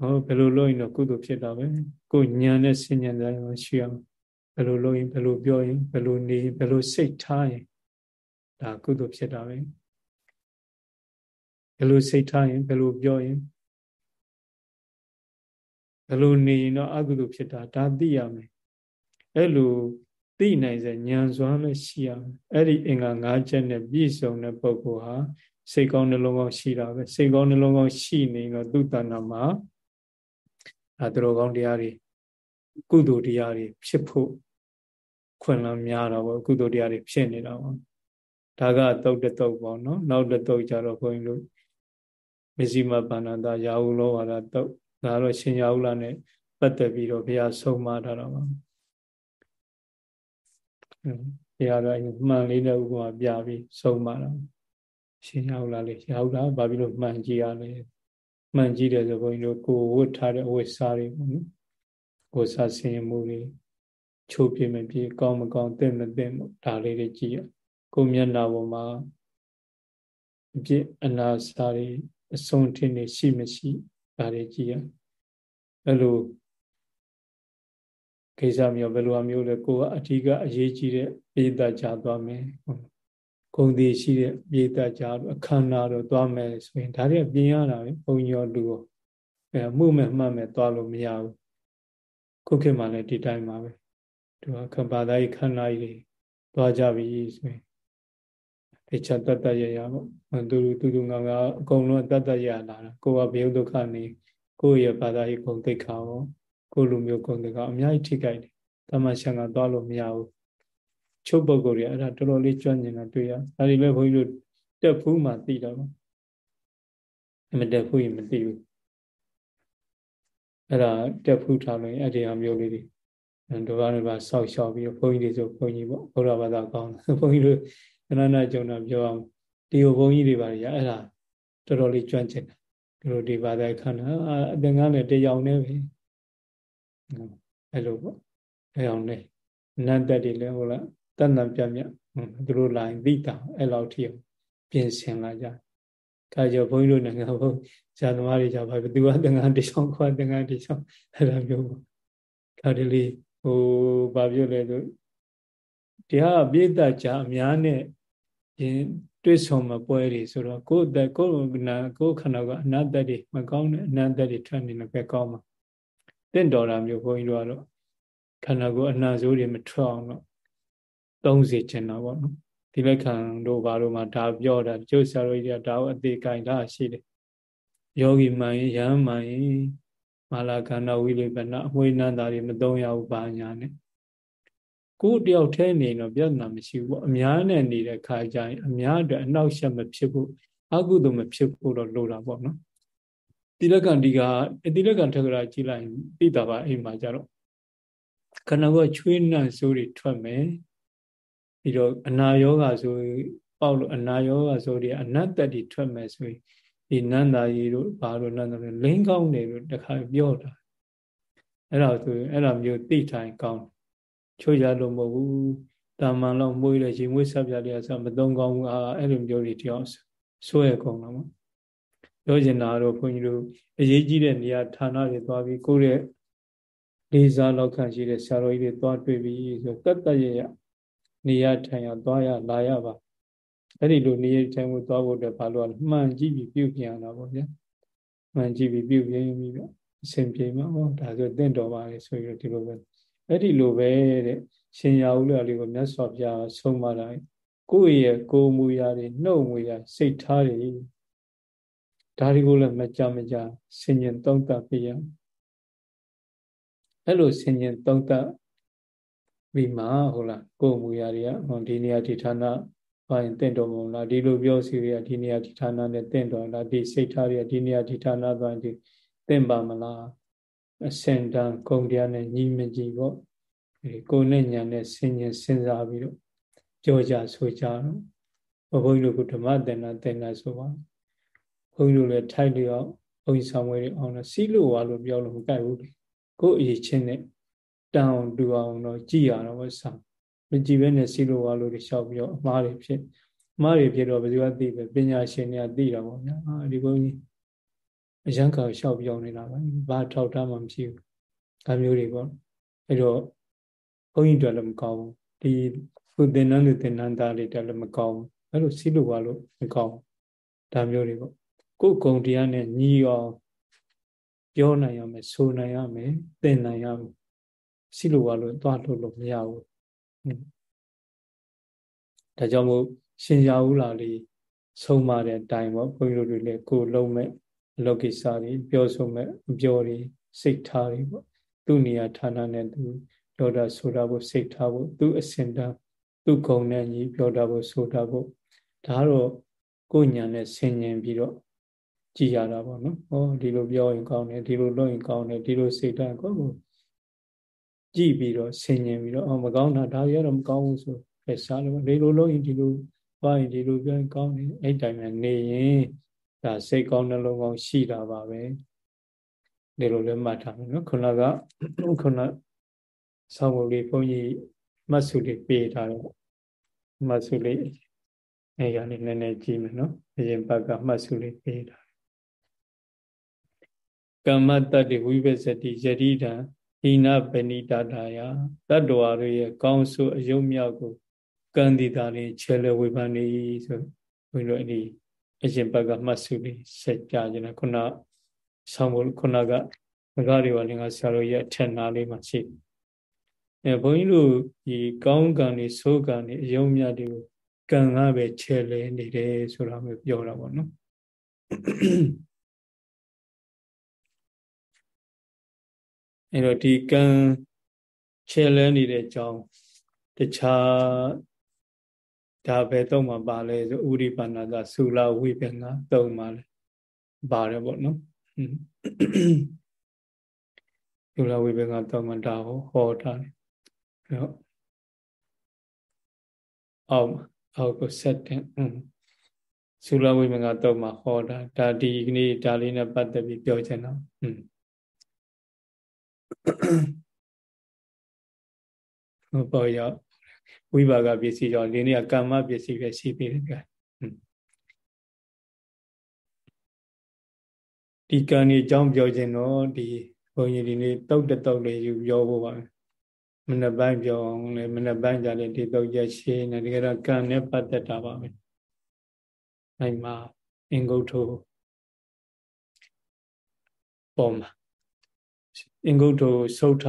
Speaker 1: ဟောဘယ်လိုလုပ်ရင်တော့ကုသိုလ်ဖြစ်တာပဲကိုညံနဲ့စဉ်းညံတယ်ရှိအောင်ဘယ်လိုလုပ်ရင်ဘယ်လိုပြောရင်ဘယ်လိုနေဘယ်လိုစိတ်ထားရင်ဒါကုသိုလ်ဖြစ်တာပဲဘယ်လိုစိတ်ထားရင်ဘယ်လိုပြောရင်ဘယ်လိုနေရင်တော့အကုသိုလ်ဖြစ်တာဒါသိရမယ်အဲ့လိုသိနိုင်စေဉာဏ်စွမ်းလည်းရှိရမယ်အဲ့ဒီအင်္ဂါ၅ချက်နဲ့ပြည့်စုံတဲ့ပုဂ္ဂိုလ်ဟာစိတ်ကောင်းနှလုံးကောင်းရှိတာပဲစိတ်ကောင်းနှလုံးကောင်းရှိနေတော့သူ့တဏ္ဍာမှာ အဲသူတော်ကောင်းတရားတွေကုသိုလ်တရားတွေဖြစ်ဖို့ခွင့်လန်းများတော့ဘောကုသိုလ်တရားတွေဖြစ်နေတာပေါ့ဒါကတုတ်တုတ်ပေါ့နော်နောက်တုတ်ကြတော့ဘုန်းကြီးတို့မဇ္ဈိမပဏ္ဏတာရာဟုလောဝါဒတုတ်ဒါတော့ရှင်ရာဟုလာနဲ့ပတ်သက်ပြီးတော့ဘုရားဆုံးမထားတာပါဘုရားတော့မှန်လေးတဲ့ဥပမာပြပြီးဆုံးမတာရှင်ရာဟုလာလေးရာဟုလာဘာဖြစ်လို့မှန်ကြည့်ရလဲ မှန်ကြည့်တယ်ဆိုဘုန်းကြီးတို့ကိုဝတ်ထားတဲ့အဝတ်စားတွေပေါ့နော်ကိုစားဆင်မှုတွေချိုးပြမပြေကောင်းမကောင်းတင့်မတင့်ဒါလေးတွေကြည့်ရကိုမျက်နှာပေါ်မှာအပြစ်အနာစာတွေအဆုံးထင်းနေရှိမရှိဒါတွေကြည့်ရအဲ့လိုကိစ္စမျိုးဘယ်လိုအမျိုးလဲကိုကအထီးကအရေးကြီးတဲ့ပိဋကကြာသွားမယ် ဂုံတိရှိတဲ့ပြေတတ်ကြအခမ်းအနားတော့သွားမယ်ဆိုရင်ဒါတွေပြင်ရတာပဲဘုံရောလူရောအဲမှုမဲ့မှတ်မဲ့သွားလို့မရဘူးခုခေတ်မှာလည်းဒီတိုင်းပါပဲသူကခဘာသာကြီးခန္ဓာကြီးတွေသွားကြပြီဆိုရင်တခြားတတ်တရရပေါ့သူသူသူငါငါအကုန်လုံးတတ်တရလာတာကိုကဘေယဒုက္ခနေကိုယ့်ရဲ့ဘာသာရေးဂုံသိက္ခာရောကိုလူမျိုးဂုံသိက္ခာအများကြီးထိခိုက်တယ်တမန်ရှန်ကသွားလို့မရဘူး ချုပ်ပုဂ္ဂိုလ်တွေအဲ့ဒါတော်တော်လေးကျွမ်းကျင်တာတွေ့ရဒါတွေလည်းဘုန်းကြီးတို့တက်ဖူးမှသိတော့မတက်ဖူးရင်မသိဘူးအဲ့ဒါတက်ဖူးထားလို့အဲ့ဒီအမျိုးလေးတွေဒုက္ခတွေပါဆောက်ရှောက်ပြီးတော့ဘုန်းကြီးတွေဆိုဘုန်းကြီးပေါ့ဘုရားဘာသာကောင်းတယ်ဘုန်းကြီးတို့ခဏနာကြုံတာပြောအောင်ဒီဘုန်းကြီးတွေပါရအဲ့ဒါတော်တော်လေးကျွမ်းကျင်တယ်ဒီလိုဒီဘာသာခန္ဓာအသင်္ကန်းလည်းတရားနဲ့ပဲအဲ့လိုပေါ့တရားနဲ့နန္တတွေလည်းဟုတ်လား တန်တန်ပြတ်မြတ်သူတို့လာရင်သိတာအဲ့လောက်ထိပြင်ဆင်လာကြခါကြောဘုန်းကြီးတို့နိုင်ငံဘုဇာသမားတွေကြပါဘယ်သူကတန်ခါတချောင်းခွာတန်ခါတချောင်းအဲ့လိုမျိုးပေါ့ခါတလေဟိုဘာပြောလဲဆိုတရားပြည့်တတ်ကြအများနဲ့ရင်တွေ့ဆုံမပွဲတွေဆိုတော့ကိုယ်အသက်ကိုယ်နာကိုယ်ခန္ဓာကအနတ္တတွေမကောင်းတဲ့အနတ္တတွေထွက်နေလည်းပဲကောင်းမှာတင့်တော်တာမျိုးဘုန်းကြီးတို့ကတော့ခန္ဓာကိုယ်အနာဆိုးတွေမထွက်အောင်တော့ သုံးစေချင်တာပေါ့နော်ဒီလက်ခံတို့ဘာလို့မှဒါပြောတာကျုပ်ဆရာတော်ကြီးကဒါကိုအသေးကင်လာရှိတယ်ယောဂီမှန်ရင်ယဟန်မှန်ရင်မာလာခန္ဓာဝိလိပနအမွေနန္တာတွေမသုံးရဘူးဘာညာနဲ့ကိုယ်တယောက်ထဲနေတော့ပြဿနာမရှိဘူးပေါ့အများနဲ့နေတဲ့ခါကျရင်အများအတွက်အနောက်ရှက်မဖြစ်ဘူးအကုသိုလ်မဖြစ်ဘူးတော့လိုတာပေါ့နော်တိလကံဒီကတိလကံထက်ကရာကြည့်လိုက်ရင်သိတာပါအိမ်မှာကြတော့ခန္ဓာကိုယ်ချွေးနှံ့ဆိုးတွေထွက်မယ် ပြီးတော့အနာယောဂဆိုပေါက်လို့အနာယောဂဆိုတွေအနတ္တတွေထွက်မယ်ဆိုရင်ဒီနန္တာကြီးတို့ဘာလို့နန္တာလဲလင်းကောင်းတယ်လို့တခါပြောတာအဲ့ဒါဆိုအဲ့ဒါမျိုးသိထိုင်ကောင်းချိုးရလို့မဟုတ်ဘူးတာမန်လောက်မွေးတယ်ရှင်မွေးဆက်ပြတယ်ဆိုမသုံးကောင်းဘူးအာအဲ့လိုမျိုးတွေတယောက်ဆိုရကုန်တော့ပေါ့ပြောချင်တာတော့ဘုန်းကြီးတို့အရေးကြီးတဲ့နေရာဌာနတွေသွားပြီးကိုယ့်ရဲ့လေးစားလောက်ခံရှိတဲ့ဆရာတော်ကြီးတွေသွားတွေ့ပြီးဆိုတတ်တရရ နေရာထိုင်ရသွားရလာရပါအဲ့ဒီလိုနေရာထိုင်မှုသွားဖို့အတွက်ဘာလို့လဲမှန်ကြည့်ပြီးပြုပြင်ရတာပေါ့ဗျာမှန်ကြည့်ပြီးပြုပြင်ပြီးတော့အစဉ်ပြေမှာဟောဒါဆိုတင့်တော်ပါလေဆိုပြီးတော့ဒီလိုပဲအဲ့ဒီလိုပဲတဲ့ရှင်ရာဟုလေးကိုမြတ်စွာဘုရားဆုံးမတာကိုယ့်ရဲ့ကိုယ်မူရာတွေနှုတ်မူရာစိတ်ထားတွေဒါတွေကိုလည်းမကြမကြဆင်ញင်သုံးသပ်ပြရအဲ့လိုဆင်ញင်သုံးသပ် ပြီးမှဟုတ်လားကိုယ်မူရာတွေကဟောဒီနေရာဒီဌာနဘာရင်တင့်တော်မလားဒီလိုပြောစီတွေကဒီနေရာဒီဌာနနဲ့တင့်တော်လားဒီစိတ်ထားတွေကဒီနေရာဒီဌာနသွားရင်တင့်ပါမလားအစင်တန်ဂုံတရားနဲ့ညီမကြည့်ပေါ့ကိုယ်နဲ့ညာနဲ့ဆင်ញင်စဉ်းစားပြီးတော့ကြောကြဆိုကြတော့ဘုန်းကြီးတို့ကဓမ္မသင်္နာသင်္နာဆိုပါဘုန်းကြီးတို့လည်းထိုက်လျောက်ဘုန်းကြီးဆောင်ဝဲတွေအောင်တော့စီးလို့ဝါလို့ပြောလို့မကြိုက်ဘူးကိုယ်အရေးချင်းနဲ့ တောင်းတူအောင်တော့ကြည်ရတော့မဆောင်မကြည်ဘဲနဲ့စီးလို့ဝါလို့တွေလျှောက်ပြီးတော့အမှားတွေဖြစ်အမှားတွေဖြစ်တော့ဘယ်သူကသိပဲပညာရှင်တွေကသိတာပေါ့ဗျာဒီဘုန်းကြီးအရန်ကလျှောက်ပြောင်းနေတာပဲဘာထောက်ထားမှမရှိဘူးဒါမျိုးတွေပေါ့အဲ့တော့ဘုန်းကြီးတို့လည်းမကောင်းဘူးဒီခုသင်္นานလူသင်္นานသားလေးတက်လည်းမကောင်းဘူးအဲ့လိုစီးလို့ပါလို့မကောင်းဘူးဒါမျိုးတွေပေါ့ကိုယ်ကုံတရားနဲ့ညီအောင်ပြောနိုင်ရမယ်ဆိုနိုင်ရမယ်သင်နိုင်ရမယ် စီးလို့ပါလို့သွားလို့လို့မရဘူးဒါကြောင့်မို့ရှင်ရဟုလာလေးဆုံးမတဲ့အတိုင်းပေါ့ဘုန်းကြီးတို့တွေလည်းကိုယ်လုံးမဲ့အလောကိစ္စတွေပြောဆိုမဲ့အပြောတွေစိတ်ထားတွေပေါ့သူ့နေရာဌာနနဲ့သူပြောတာဆိုတာဖို့စိတ်ထားဖို့သူ့အစင်တန်းသူ့ဂုံနဲ့ညီပြောတာဖို့ဆိုတာဖို့ဒါတော့ကိုညာနဲ့ဆင်ញင်ပြီးတော့ကြည်ရတာပေါ့နော်ဟောဒီလိုပြောရင်ကောင်းတယ်ဒီလိုလုပ်ရင်ကောင်းတယ်ဒီလိုစိတ်ထားကိုကို ကြည်ပြီးတော့ဆင်ញင်ပြီးတော့အော်မကောင်းတာဒါရတော့မကောင်းဘူးဆိုပဲစားလို့ဒီလိုလုပ်ရင်ဒီလိုပါရင်ဒီလိုပြောရင်ကောင်းတယ်အဲ့တိုင်းမှာနေရင်ဒါစိတ်ကောင်းနှလုံးကောင်းရှိတာပါပဲဒီလိုလည်းမှတ်ထားမယ်နော်ခုနကခုနဆောင်းဖို့လေးဘုန်းကြီးမှတ်စုလေးပေးထားတယ်မှတ်စုလေးအဲကနေနည်းနည်းကြည့်မယ်နော်အရင်ဘက်ကမှတ်စုလေးပေးတာကမ္မတတ္တိဝိပဿတိယတိတံဟိ နပဏိတတာယတတ္တဝါတို့ရဲ့ကောင်းစုအယုံမြောက်ကိုကံတိတာလေးခြေလဝေဖန်နေဆိုဘုန်းကြီးတို့အဲ့ဒီအရင်ဘက်ကမှတ်စုလေးဆက်ပြခြင်းနဲ့ခုနဆောင်းဖို့ခုနကငကားတွေပါလင်္ကာဆရာတော်ရဲ့အထက်နားလေးမှာရှိအဲဘုန်းကြီးတို့ဒီကောင်းကံတွေဆိုးကံတွေအယုံမြတ်တွေကိုကံကပဲခြေလဲနေတယ်ဆိုတာမျိုးပြောတာပေါ့နော် အဲတော့ဒီကံခြေလဲနေတဲ့အကြောင်းတခြားဒါပဲတော့မှပါလဲဆိုဥရိပန္နသသုလဝိပင်္ဂသုံးပါလဲပါတယ်ပေါ့နော်သုလဝိပင်္ဂသုံးမှဒါဟောဟောတာတယ်နော်အောက်အောက်ကိုဆက်တယ်သုလဝိပင်္ဂသုံးမှဟောတာဒါဒီကနေ့ဒါလေးနဲ့ပတ်သက်ပြီးပြောချင်တော့อืม ပေါ်ရောက်ဝိပါကပစ္စည်းကြောင့်ဒီနေ့ကကာမပစ္စည်းပဲရှိသေးတယ်ကဒီကံကြီးအကြောင်းပြောခြင်းတော့ဒီဘုန်းကြီးဒီနေ့တုတ်တုတ်လေးယူပြောဖို့ပါမနေ့ပိုင်းပြောအောင်လေမနေ့ပိုင်းကြလေဒီတုတ်ရရှိနေဒီကတော့ကံနဲ့ပတ်သက်တာပါပဲအဲ့မှာအင်္ဂုတ္ထုပေါ်မှာ အင်္ဂုတ္ထုသုထ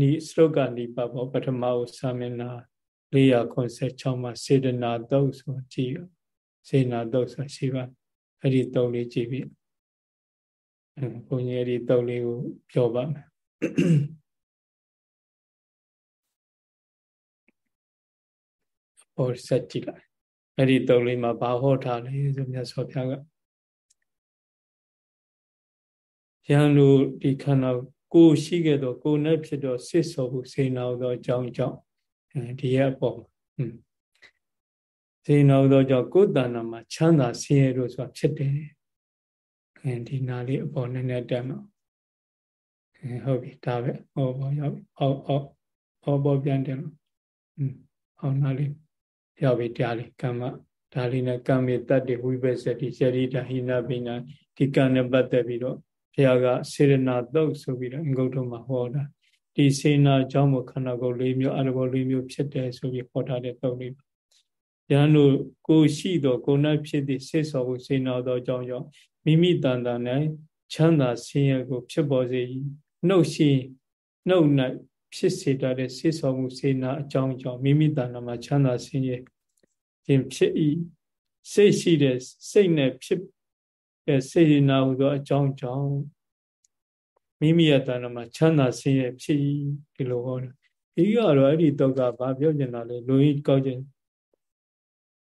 Speaker 1: နိစရုပ်ကနိပဘောပထမဥသာမဏ496မှာစေတနာတုတ်ဆိုကြည့်စေနာတုတ်ဆိုရှိပါအဲ့ဒီတုတ်လေးကြည့်ပြီဘုန်းကြီးအဲ့ဒီတုတ်လေးကိုပြောပါမယ်ဟောဆက်ကြည့်လိုက်အဲ့ဒီတုတ်လေးမှာဘာဟောထားလဲဆိုမြတ်စွာဘုရားက ယံတို့ဒီခန္ဓာကိုရှိခဲ့တော့ကိုနဲ့ဖြစ်တော့စစ်စောဖို့စေနာသောအကြောင်းကြောင့်ဒီရဲ့အပေါ်စေနာသောကြောင့်ကိုယ်တဏ္ဍာမှာချမ်းသာဆင်းရဲလို့ဆိုတာဖြစ်တယ်အဲဒီနာလေးအပေါ်နည်းနည်းတက်မှာဟုတ်ပြီဒါပဲဟောပေါ်ရောက်ပြီအောက်အောက်ဟောပေါ်ပြန်တယ်လို့อืมဟောနာလေးရောက်ပြီတရားလေးကမ္မဒါလေးနဲ့ကံမေတ္တဝိပဿတိရှရိတဟိနာပိနာဒီကံနဲ့ပတ်သက်ပြီးတော့ ဘုရားကစေရနာတုတ်ဆိုပြီးတော့အင်္ဂုတ္တမှာဟောတာဒီစေနာအကြောင်းကိုခန္ဓာကိုယ်၄မျိုးအရဘော၄မျိုးဖြစ်တယ်ဆိုပြီးဟောထားတဲ့တုတ်လေးယန္တုကိုရှိသောကိုယ်၌ဖြစ်သည့်စေစောကိုစေနာသောအကြောင်းကြောင့်မိမိတန်တာ၌ချမ်းသာဆင်းရဲကို ဖြစ်ပေါ်စေ၏နှုတ်ရှိနှုတ်၌ဖြစ်စေတတ်တဲ့စေစောမှုစေနာအကြောင်းကြောင့်မိမိတန်တာမှာချမ်းသာဆင်းရဲခြင်းဖြစ်၏စိတ်ရှိတဲ့စိတ်နဲ့ဖြစ် တဲ့စေနာဟူသောအကြောင်းကြောင့်မိမိရဲ့တဏ္ဍမှာချမ်းသာဆင်းရဲဖြစ်ဒီလိုဟောတယ်ဒီကတော့အဲ့ဒီတော့ကဘာပြောချင်တာလဲလူကြီးကောက်ခြင်း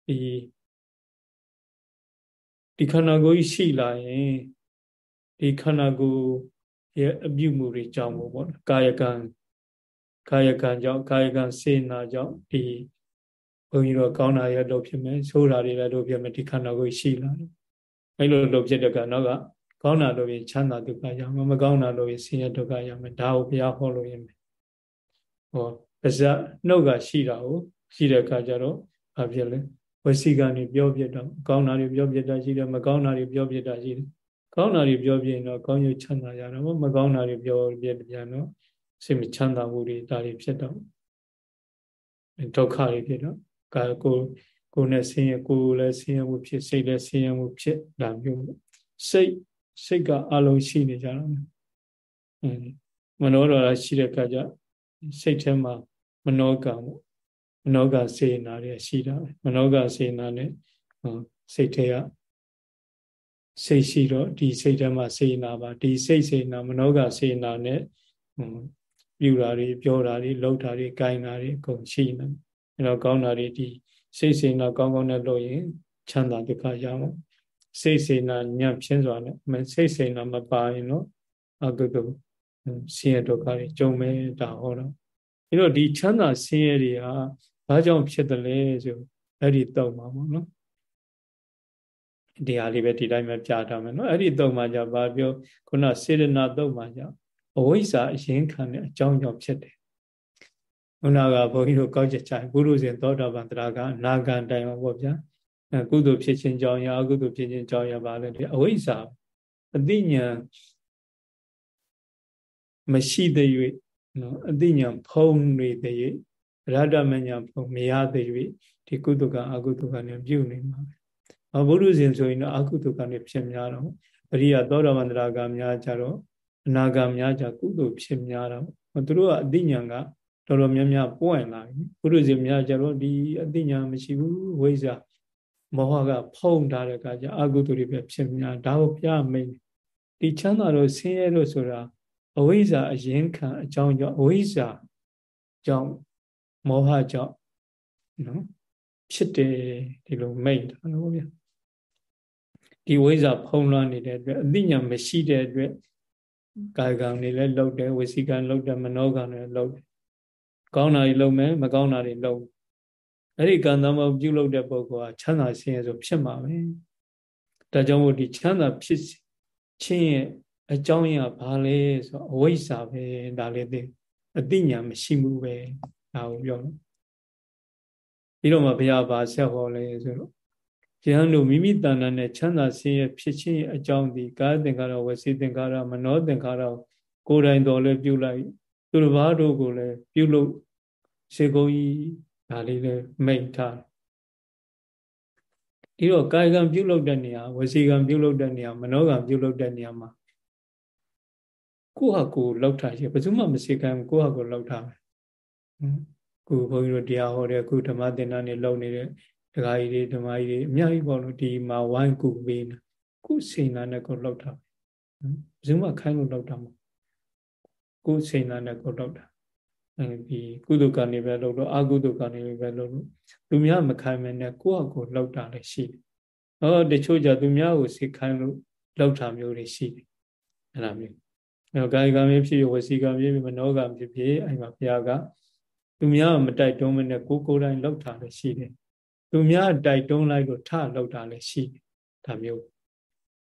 Speaker 1: ဒီဒီခန္ဓာကိုယ်ရှိလာရင်ဒီခန္ဓာကိုယ်ရဲ့အပြုမှုတွေကြောင့်ပေါ့ကာယကံကာယကံကြောင့်ကာယကံစေနာကြောင့်ဒီဘုန်းကြီးတို့ကောင်းတာရလို့ဖြစ်မယ်ဆိုးတာတွေလည်းလို့ဖြစ်မယ်ဒီခန္ဓာကိုယ်ရှိလာတယ် အဲ့လိုလို့ဖြစ်တဲ့ကနောက်ကကောင်းတာလို့ရင်ချမ်းသာဒုက္ခရမယ်မကောင်းတာလို့ရင်ဆင်းရဲဒုက္ခရမယ်ဒါကိုဘုရားဟောလို့ရမယ်ဟောပါဇက်နှုတ်ကရှိတာကိုရှိတဲ့အခါကျတော့ဘာဖြစ်လဲဝစီကနေပြောပြတော့ကောင်းတာတွေပြောပြတာရှိတယ်မကောင်းတာတွေပြောပြတာရှိတယ်ကောင်းတာတွေပြောပြရင်တော့ကောင်းကျိုးချမ်းသာရတော့မကောင်းတာတွေပြောပြပြန်တော့စိတ်မချမ်းသာမှုတွေဒါတွေဖြစ်တော့ဒုက္ခတွေဖြစ်တော့ကာကို ကိုယ်နဲ့ဆင်းရဲကိုယ်လည်းဆင်းရဲမှုဖြစ်စိတ်လည်းဆင်းရဲမှုဖြစ်ဒါမျိုးစိတ်စိတ်ကအလုံးရှိနေကြတာမနောတော်ရှိတဲ့အခါကျစိတ်ထဲမှာမနောကံပေါ့မနောကစေနာတွေရှိတာပဲမနောကစေနာနဲ့စိတ်ထဲကစိတ်ရှိတော့ဒီစိတ်ထဲမှာစေနာပါဒီစိတ်စေနာမနောကစေနာနဲ့ပြူတာတွေပြောတာတွေလှုပ်တာတွေကိုင်တာတွေအကုန်ရှိနေအဲတော့ကောင်းတာတွေဒီ စိတ်စေနာကောင်းကောင်းနဲ့လုပ်ရင်ချမ်းသာဒုက္ခရမှာစိတ်စေနာညံ့ဖြင်းစွာနဲ့စိတ်စေနာမပါရင်တော့အကုသိုလ်ဆင်းရဲဒုက္ခတွေကြုံမဲ့တာဟောတော့အဲတော့ဒီချမ်းသာဆင်းရဲတွေဟာဘာကြောင့်ဖြစ်တယ်လဲဆိုအဲ့ဒီတော့မှာပေါ့နော်ဒီဟာလေးပဲဒီတိုင်းပဲပြထားမယ်နော်အဲ့ဒီတော့မှာじゃဘာပြောခုနစေရနာတော့မှာじゃအဝိဇ္ဇာအရင်ခံတဲ့အကြောင်းကြောင့်ဖြစ်တယ် ခုနကဘုန်းကြီးတို့ကောက်ချက်ချပုရုဇဉ်သောတာပန်တရားကအနာဂံတိုင်မှာပေါ့ဗျာကုသိုလ်ဖြစ်ခြင်းကြောင့်ရအကုသိုလ်ဖြစ်ခြင်းကြောင့်ရပါလေအဝိဇ္ဇာအသိဉာဏ်မရှိသေး၍နော်အသိဉာဏ်ဖုံးနေတဲ့၍ရတ္တမညာဖုံးမရသေး၍ဒီကုသိုလ်ကအကုသိုလ်ကလည်းပြုနေမှာပဲဘုရုဇဉ်ဆိုရင်တော့အကုသိုလ်ကလည်းဖြစ်များတော့အရိယသောတာပန်တရားကများကြတော့အနာဂတ်များကြကုသိုလ်ဖြစ်များတော့သူတို့ကအသိဉာဏ်က တော်တော်များများပွင့်လာပြီဘုရုဇဉ်များကြတော့ဒီအသိဉာဏ်မရှိဘူးဝိဇ္ဇာမောဟကဖုံးထားတဲ့အခါကျအကုသိုလ်တွေပဲဖြစ်များဒါကိုပြမိန်ဒီချမ်းသာလို့ဆင်းရဲလို့ဆိုတာအဝိဇ္ဇာအရင်ခံအကြောင်းကြောင့်အဝိဇ္ဇာကြောင့်မောဟကြောင့်နော်ဖြစ်တယ်ဒီလိုမိတ်တာလို့ဗျာဒီဝိဇ္ဇာဖုံးလွှမ်းနေတဲ့အတွက်အသိဉာဏ်မရှိတဲ့အတွက်ကာယကံတွေလည်းလှုပ်တယ်ဝစီကံလှုပ်တယ်မနောကံတွေလှုပ်တယ် ကောင်းတာတွေလှုပ်မယ်မကောင်းတာတွေလှုပ်အဲ့ဒီကံသမပြုလုပ်တဲ့ပုဂ္ဂိုလ်ကချမ်းသာဆင်းရဲဆိုဖြစ်မှာပဲဒါကြောင့်မို့ဒီချမ်းသာဖြစ်ခြင်းရဲ့အကြောင်းရဘာလဲဆိုအဝိဇ္ဇာပဲဒါလေးသိအသိဉာဏ်မရှိမှုပဲဒါကိုပြောနော်ပြီးတော့မှဘုရားဘာဆက်ဟောလဲဆိုတော့ယဟန်တို့မိမိတဏ္ဍာနဲ့ချမ်းသာဆင်းရဲဖြစ်ခြင်းအကြောင်းဒီကာယသင်္ခါရဝစီသင်္ခါရမနောသင်္ခါရကိုယ်တိုင်တော်လဲပြုလိုက်သူတစ်ပါးတို့ကိုလည်းပြုလို့ ရှေကုံကြီးဒါလေးလည်းမိတ်ထားဒီတော့ကာယကံပြုလုပ်တဲ့နေရာဝစီကံပြုလုပ်တဲ့နေရာမနောကံပြုလုပ်တဲ့နေရာမှာကိုယ့်ဟာကိုယ်လောက်ထားရှိဘယ်သူမှမစီကံကိုယ့်ဟာကိုယ်လောက်ထားပဲကိုဘုန်းကြီးတို့တရားဟောတဲ့ခုဓမ္မသင်္ဍာနေလုံနေတဲ့ဒကာကြီးတွေဓမ္မကြီးတွေအများကြီးပေါ့လို့ဒီမှာဝိုင်းကူပေးနေခုစိန်နာနဲ့ကိုလောက်ထားပဲဘယ်သူမှခိုင်းလို့လောက်တာမဟုတ်ကိုစိန်နာနဲ့ကိုလောက်တာ ဒီကုသကနေပဲလောက်တော့အကုသကနေပဲလောက်လို့သူများမခိုင်းမနဲ့ကိုယ့်အကိုလောက်တာလည်းရှိတယ်။ဟောတချို့ကြသူများကိုစိတ်ခိုင်းလို့လောက်တာမျိုးတွေရှိတယ်။အဲ့လိုမျိုး။အဲကာယကံဖြစ်ဖြစ်ဝစီကံဖြစ်ဖြစ်မနောကံဖြစ်ဖြစ်အဲ့မှာဘုရားကသူများမတိုက်တွန်းမနဲ့ကိုကိုယ်တိုင်လောက်တာလည်းရှိတယ်။သူများတိုက်တွန်းလိုက်လို့ထလောက်တာလည်းရှိတယ်။ဒါမျိုး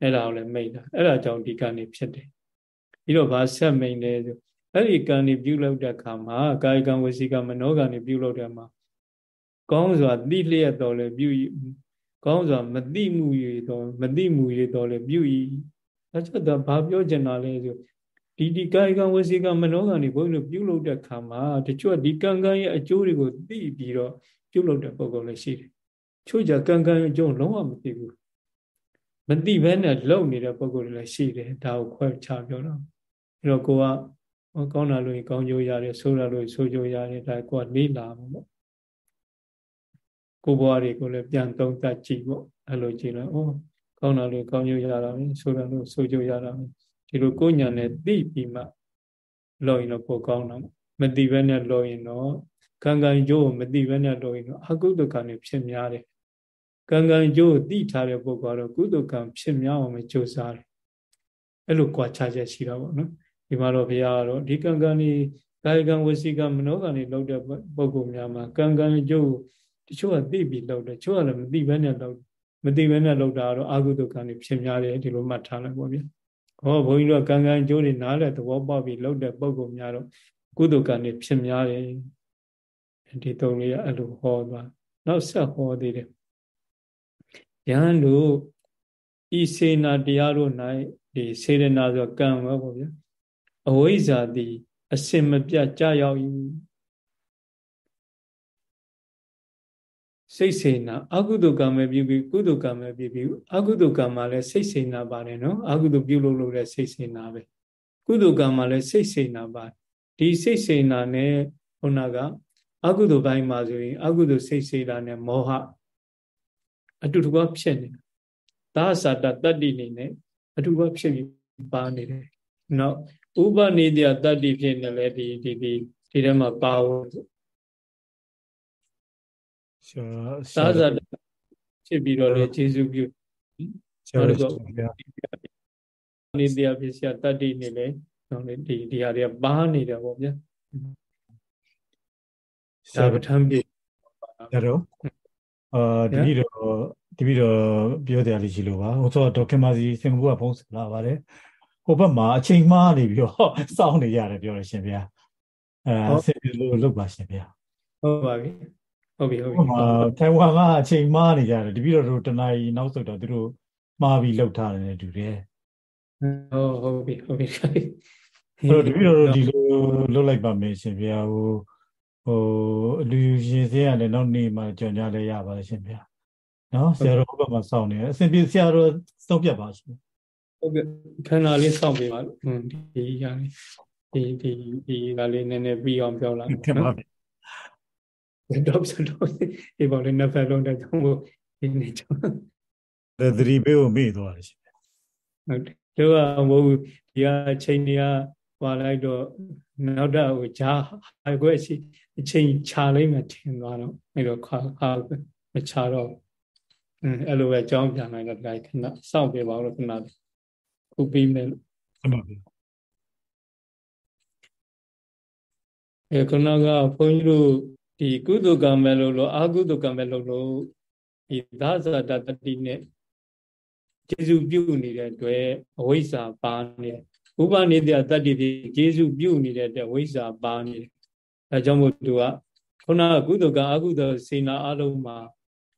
Speaker 1: အဲ့ဒါကိုလည်းမိတ်တာအဲ့ဒါကြောင့်ဒီကံနေဖြစ်တယ်။ပြီးတော့ဗာဆက်မိန်တယ်ဆို အဲ့ဒီကံနေပြုလုပ်တဲ့အခါမှာကာယကံဝစီကံမနောကံနေပြုလုပ်တဲ့မှာကောင်းစွာသိလျက်တော်လဲပြုကောင်းစွာမသိမှုရတော်မသိမှုရတော်လဲပြုဤအဲကြောင့်ဒါဘာပြောချင်တာလဲဆိုဒီဒီကာယကံဝစီကံမနောကံနေဘုန်းကြီးတို့ပြုလုပ်တဲ့အခါမှာတချို့ဒီကံကံရဲ့အကျိုးတွေကိုသိပြီးတော့ပြုလုပ်တဲ့ပုံကောင်လည်းရှိတယ်ချို့ကြကံကံရဲ့အကျိုးလုံးဝမသိဘူးမသိဘဲနဲ့လုံနေတဲ့ပုံကောင်တွေလည်းရှိတယ်ဒါကိုခွဲခြားပြောတော့အဲတော့ကိုက ဟောကောင်းတာလို့ကောင်းကျိုးရတယ်ဆိုးတာလို့ဆိုးကျိုးရတယ်ဒါကိုကလေးလာမှာပေါ့ကိုဘွားတွေကိုလည်းပြန်သုံးသပ်ကြည့်ပေါ့အဲ့လိုကြည့်လိုက်ဩကောင်းတာလို့ကောင်းကျိုးရတာပဲဆိုးတာလို့ဆိုးကျိုးရတာပဲဒီလိုကိုညာနဲ့သိပြီးမှလောရင်တော့ပိုကောင်းတာမသိဘဲနဲ့လောရင်တော့ကံကံကျိုးမသိဘဲနဲ့လောရင်တော့အကုသကံတွေဖြစ်များတယ်ကံကံကျိုးသိထားတဲ့ပုဂ္ဂိုလ်ကတော့ကုသကံဖြစ်များအောင်ပဲကြိုးစားတယ်အဲ့လိုကြွားချချက်ရှိတာပေါ့နော် ဒီမှာတော့ဘုရားကတော့ဒီကံကံนี่ကာယကံဝစီကံမနောကံนี่လောက်တဲ့ပုဂ္ဂိုလ်များမှာကံကံအကျိုးတချို့ကသိပြီးလောက်တယ်တချို့ကလည်းမသိဘဲနဲ့လောက်မသိဘဲနဲ့လောက်တာတော့အာဟုတုကံนี่ဖြစ်များတယ်ဒီလိုမှတ်ထားလိုက်ပေါ့ဗျာဟောဘုန်းကြီးတို့ကံကံအကျိုးတွေနားလည်သဘောပေါက်ပြီးလောက်တဲ့ပုဂ္ဂိုလ်များတော့ကုသကံนี่ဖြစ်များတယ်ဒီတုံးလေးကအဲ့လိုဟောသွားနောက်ဆက်ဟောသေးတယ်ယဟန်တို့ဤစေနာတရားတို့၌ဒီစေရနာဆိုကံပဲပေါ့ဗျာ အဝိဇ္ဇာသည်အစင်မပြတ်ကြာရောက်၏စိတ်စေနာအကုသိုလ်ကံပဲပြုပြီးကုသိုလ်ကံပဲပြုပြီးအကုသိုလ်ကံမှာလည်းစိတ်စေနာပါတယ်နော်အကုသိုလ်ပြုလို့လို့လည်းစိတ်စေနာပဲကုသိုလ်ကံမှာလည်းစိတ်စေနာပါဒီစိတ်စေနာနဲ့ခုနကအကုသိုလ်ပိုင်းမှာဆိုရင်အကုသိုလ်စိတ်စေနာနဲ့မောဟအတူတကွဖြစ်နေတာသာသတတတ္တိနေနဲ့အတူတကွဖြစ်ပြီးပါနေတယ်နောက် ဥပနိတ္တတတ္တိဖြစ်နေလေဒီဒီဒီဒီထဲမှာပါဝင်ဆရာသာဇာဖြစ်ပြီးတော့လေခြေစုပြု
Speaker 2: ဆရာတို့
Speaker 1: နိတ္တဖြစ်ဆရာတတ္တိနေလေနော်လေဒီဒီဟာတွေကပါနေတာပေါ့ဗျာဆရာပဋ္ဌာန်းပြ
Speaker 2: ဒါတော့အာတပိတော့တပိတော့ပြောတရားလေးရှိလို့ပါဟိုတော့ဒေါက်ခင်မာစီစင်ကာပူကဖုန်းဆက်လာပါတယ် ဟိုဘက်မှာအချိန်မှားနေပြီးတော့စောင့်နေရတယ်ပြောရရှင်ဗျာအဲဆင်ပြေလို့လုပ်ပါရှင်ဗျာ
Speaker 1: ဟုတ်ပါပြီဟုတ်ပြီဟုတ်ပြီ
Speaker 2: ထိုင်ဝမ်ကအချိန်မှားနေကြတယ်တပည့်တော်တို့တနာရီနောက်ဆုတ်တော့သူတို့မှားပြီးလောက်ထားတယ်တူတယ်
Speaker 1: ဟုတ်ဟုတ်ပြီဟုတ်ပြီအဲ့
Speaker 2: တော့တပည့်တော်တို့ဒီလိုလုပ်လိုက်ပါမယ်ရှင်ဗျာဟိုဟိုအလူရှင်စင်းရတယ်နောက်နေ့မှကြော်ညာလဲရပါရှင်ဗျာနော်ဆရာတော်ဘက်မှာစောင့်နေတယ်အစဉ်ပြေဆရာတော်စောင့်ပြပါရှင်
Speaker 1: ဟုတ်ကဲ့ခန္ဓာလေးစောင့်ပေးပါလို့ဒီရလေးဒီဒီဒီကလေးနည်းနည်းပြီးအောင်ပြောလာ
Speaker 2: တင်ပါပြီ
Speaker 1: တော့ဆိုတော့ဒီပေါ်လေးနှစ်ဖက်လုံးတဲ့သုံးဖို့ဒီနေ့ကျောင်း
Speaker 2: တဲ့သတိပေးကိုမေ့သွားတယ်ရှင်
Speaker 1: ဟုတ်တယ်တို့ကမဟုတ်ဘူးဒီကအချိန်တွေကဟွာလိုက်တော့နောက်တော့ဟိုဂျာဟာခွဲရှိအချိန်ခြာလိုက်မှထင်သွားတော့အဲ့တော့ခါခါမခြာတော့အဲ့လိုပဲကြောင်းပြန်လိုက်တော့ဒီခဏစောင့်ပြပါလို့ခဏ ခုပြီးမယ်လို့
Speaker 2: ဟုတ်ပါပြီ
Speaker 1: အဲခုနကဘုန်းကြီးတို့ဒီကုသကံပဲလို့လို့အာကုသကံပဲလို့လို့ဒီသာဇာတတတိနဲ့ကျေစုပြုနေတဲ့အတွက်အဝိဇ္ဇာပါနေဥပနိတ္တတတ္တိဒီကျေစုပြုနေတဲ့အတွက်ဝိဇ္ဇာပါနေတယ်အဲကြောင့်မို့သူကခုနကကုသိုလ်ကအကုသိုလ်စေနာအလုံးမှာ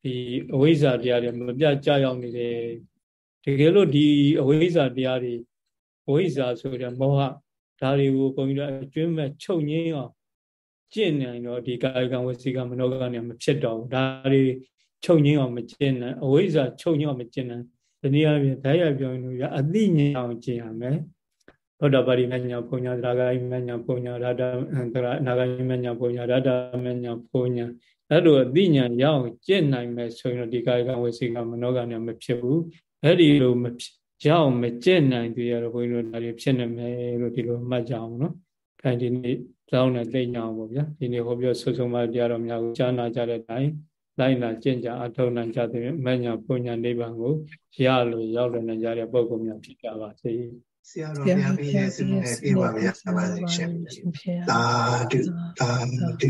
Speaker 1: ဒီအဝိဇ္ဇာတရားတွေမပြကြရောက်နေတယ် တကယ်လို့ဒီအဝိဇ္ဇာတရားတွေအဝိဇ္ဇာဆိုတဲ့မောဟဒါတွေကိုဘုန်းကြီးတို့အကျွမ်းမဲ့ချုပ်ငင်းအောင်ကျင့်နိုင်တော့ဒီကာယကံဝစီကမနောကံနဲ့မဖြစ်တော့ဘူးဒါတွေချုပ်ငင်းအောင်မကျင့်နိုင်အဝိဇ္ဇာချုပ်ငင်းအောင်မကျင့်နိုင်ဒီနည်းအားဖြင့်ဓာတ်ရပြောရင်လို့ရအသိဉာဏ်အောင်ကျင့်ရမယ်သောတာပတိမညာပုံညာသရဂိမညာပုံညာရတ္တသရအနာဂိမညာပုံညာရတ္တမညာပုံညာအဲ့လိုအသိဉာဏ်ရအောင်ကျင့်နိုင်မယ်ဆိုရင်တော့ဒီကာယကံဝစီကမနောကံနဲ့မဖြစ်ဘူး အဲ့ဒီလိုမဖြစ်ရအောင်မကျင့်နိုင်သေးရတော့ဘုန်းကြီးတို့ဒါတွေဖြစ်နေမယ်လို့ဒီလိုမှတ်ကြအောင်နော်။ခိုင်ဒီနေ့လောင်းနဲ့သိညာအောင်ပေါ့ဗျာ။ဒီနေ့ဟောပြောဆုဆုံးမတရားတော်များကိုကြားနာကြတဲ့အတိုင်းလိုက်နာကျင့်ကြအထောက်နိုင်ကြတဲ့မညာပုညာနိဗ္ဗာန်ကိုရလို့ရောက်လွန်နိုင်ကြတဲ့ပုဂ္ဂိုလ်များဖြစ်ကြပါစေ။
Speaker 3: ဆရာတော်ဘုရားပြည့်စုံတဲ့ပြပါဗျာ။ပါရှင်။သာဓုသာဓု